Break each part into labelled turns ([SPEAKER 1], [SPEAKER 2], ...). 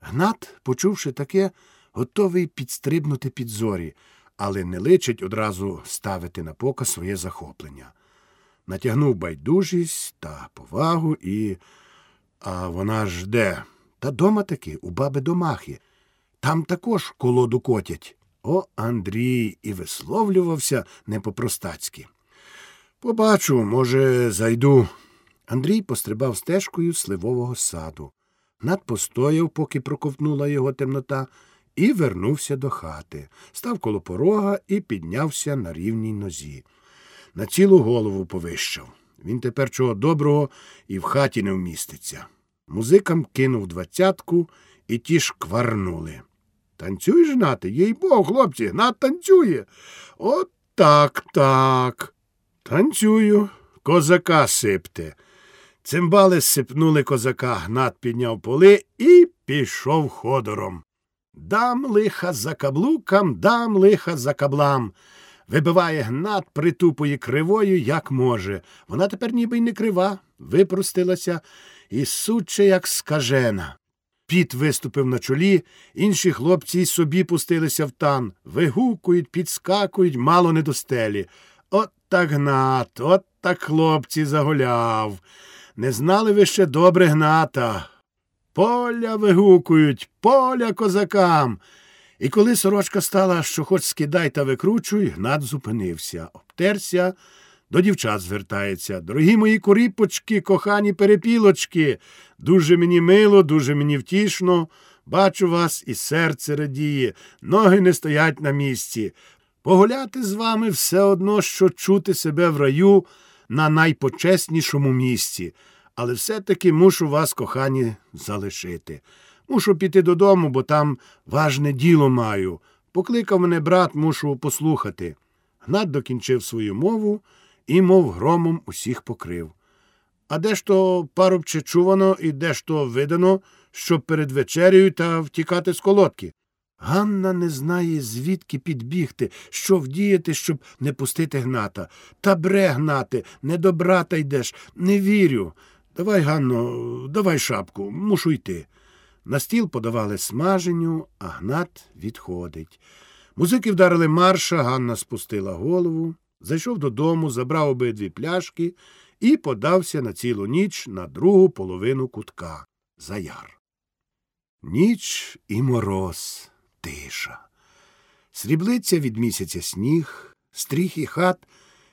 [SPEAKER 1] Гнат, почувши таке, готовий підстрибнути під зорі, але не личить одразу ставити на показ своє захоплення. Натягнув байдужість та повагу і. А вона ж де? Та дома таки, у баби домахи. Там також колоду котять. О, Андрій і висловлювався не по-простацьки. Побачу, може, зайду. Андрій пострибав стежкою сливового саду. Над постояв, поки проковтнула його темнота, і вернувся до хати, став коло порога і піднявся на рівній нозі. На цілу голову повищав. Він тепер чого доброго і в хаті не вміститься. Музикам кинув двадцятку, і ті ж кварнули. Танцюй, жнати, їй бог, хлопці, гнат танцює. От так, так. Танцюю, козака сипте. Цимбали сипнули козака, гнат підняв поли і пішов ходором. Дам лиха за каблукам, дам лиха за каблам. Вибиває гнат, притупує кривою, як може. Вона тепер ніби й не крива, випростилася і суче, як скажена. Піт виступив на чолі, інші хлопці й собі пустилися в тан, вигукують, підскакують, мало не до стелі. От так гнат, от так хлопці загуляв. Не знали ви ще добре гната. Поля вигукують, поля козакам. І коли сорочка стала, що хоч скидай та викручуй, гнат зупинився, обтерся, до дівчат звертається. Дорогі мої коріпочки, кохані перепілочки, дуже мені мило, дуже мені втішно. Бачу вас, і серце радіє, ноги не стоять на місці. Погуляти з вами все одно, що чути себе в раю на найпочеснішому місці, але все-таки мушу вас, кохані, залишити. Мушу піти додому, бо там важне діло маю. Покликав мене брат, мушу послухати. Гнат докінчив свою мову і, мов громом, усіх покрив. А де ж то парубче чувано і де ж то видано, щоб перед вечерею та втікати з колодки? Ганна не знає, звідки підбігти, що вдіяти, щоб не пустити гната. Та бре, гнати, не до брата йдеш, не вірю. Давай, Ганно, давай шапку, мушу йти. На стіл подавали смаженю, а гнат відходить. Музики вдарили марша, Ганна спустила голову, зайшов додому, забрав обидві пляшки і подався на цілу ніч на другу половину кутка за яр. Ніч і мороз, тиша. Сріблиться від місяця сніг, стріхи хат,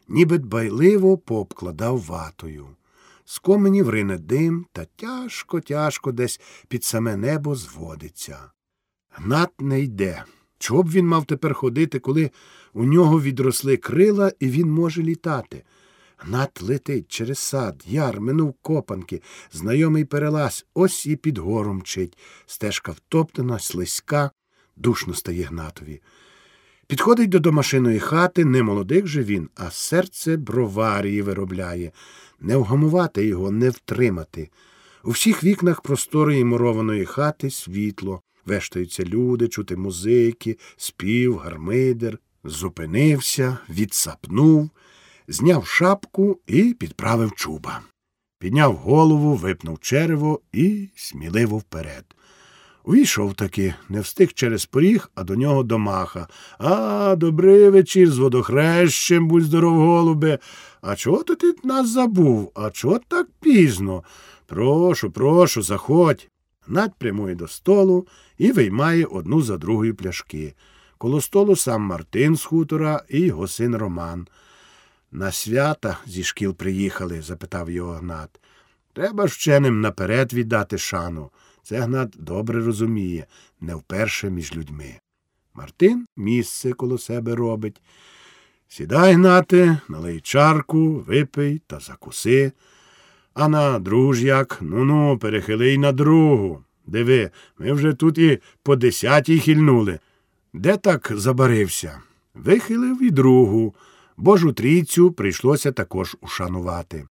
[SPEAKER 1] ніби дбайливо пообкладав ватою. З коменів рине дим та тяжко, тяжко десь під саме небо зводиться. Гнат не йде. Чого б він мав тепер ходити, коли у нього відросли крила і він може літати? Гнат летить через сад, яр, минув копанки, знайомий перелаз, ось і під гору мчить. Стежка втоптана, слизька, душно стає гнатові. Підходить до домашиної хати, не молодих же він, а серце броварії виробляє. Не вгамувати його, не втримати. У всіх вікнах просторої мурованої хати світло, вештаються люди, чути музики, спів, гармидер. Зупинився, відсапнув, зняв шапку і підправив чуба. Підняв голову, випнув черево і сміливо вперед. Увійшов таки, не встиг через поріг, а до нього домаха. А, добрий вечір з водохрещем, будь здоров, голубе. А чого то ти нас забув? А чого так пізно? Прошу, прошу, заходь. Над прямує до столу і виймає одну за другою пляшки. Коло столу сам Мартин з хутора і його син Роман. На свята зі шкіл приїхали? запитав його Гнат. Треба ж вченим наперед віддати шану. Це Гнат добре розуміє, не вперше між людьми. Мартин місце коло себе робить. Сідай, Гнате, налий чарку, випий та закуси. А на друж як? Ну ну, перехилий на другу. Диви, ми вже тут і по десятій хильнули. Де так забарився? Вихилив і другу. Божу трійцю прийшлося також ушанувати.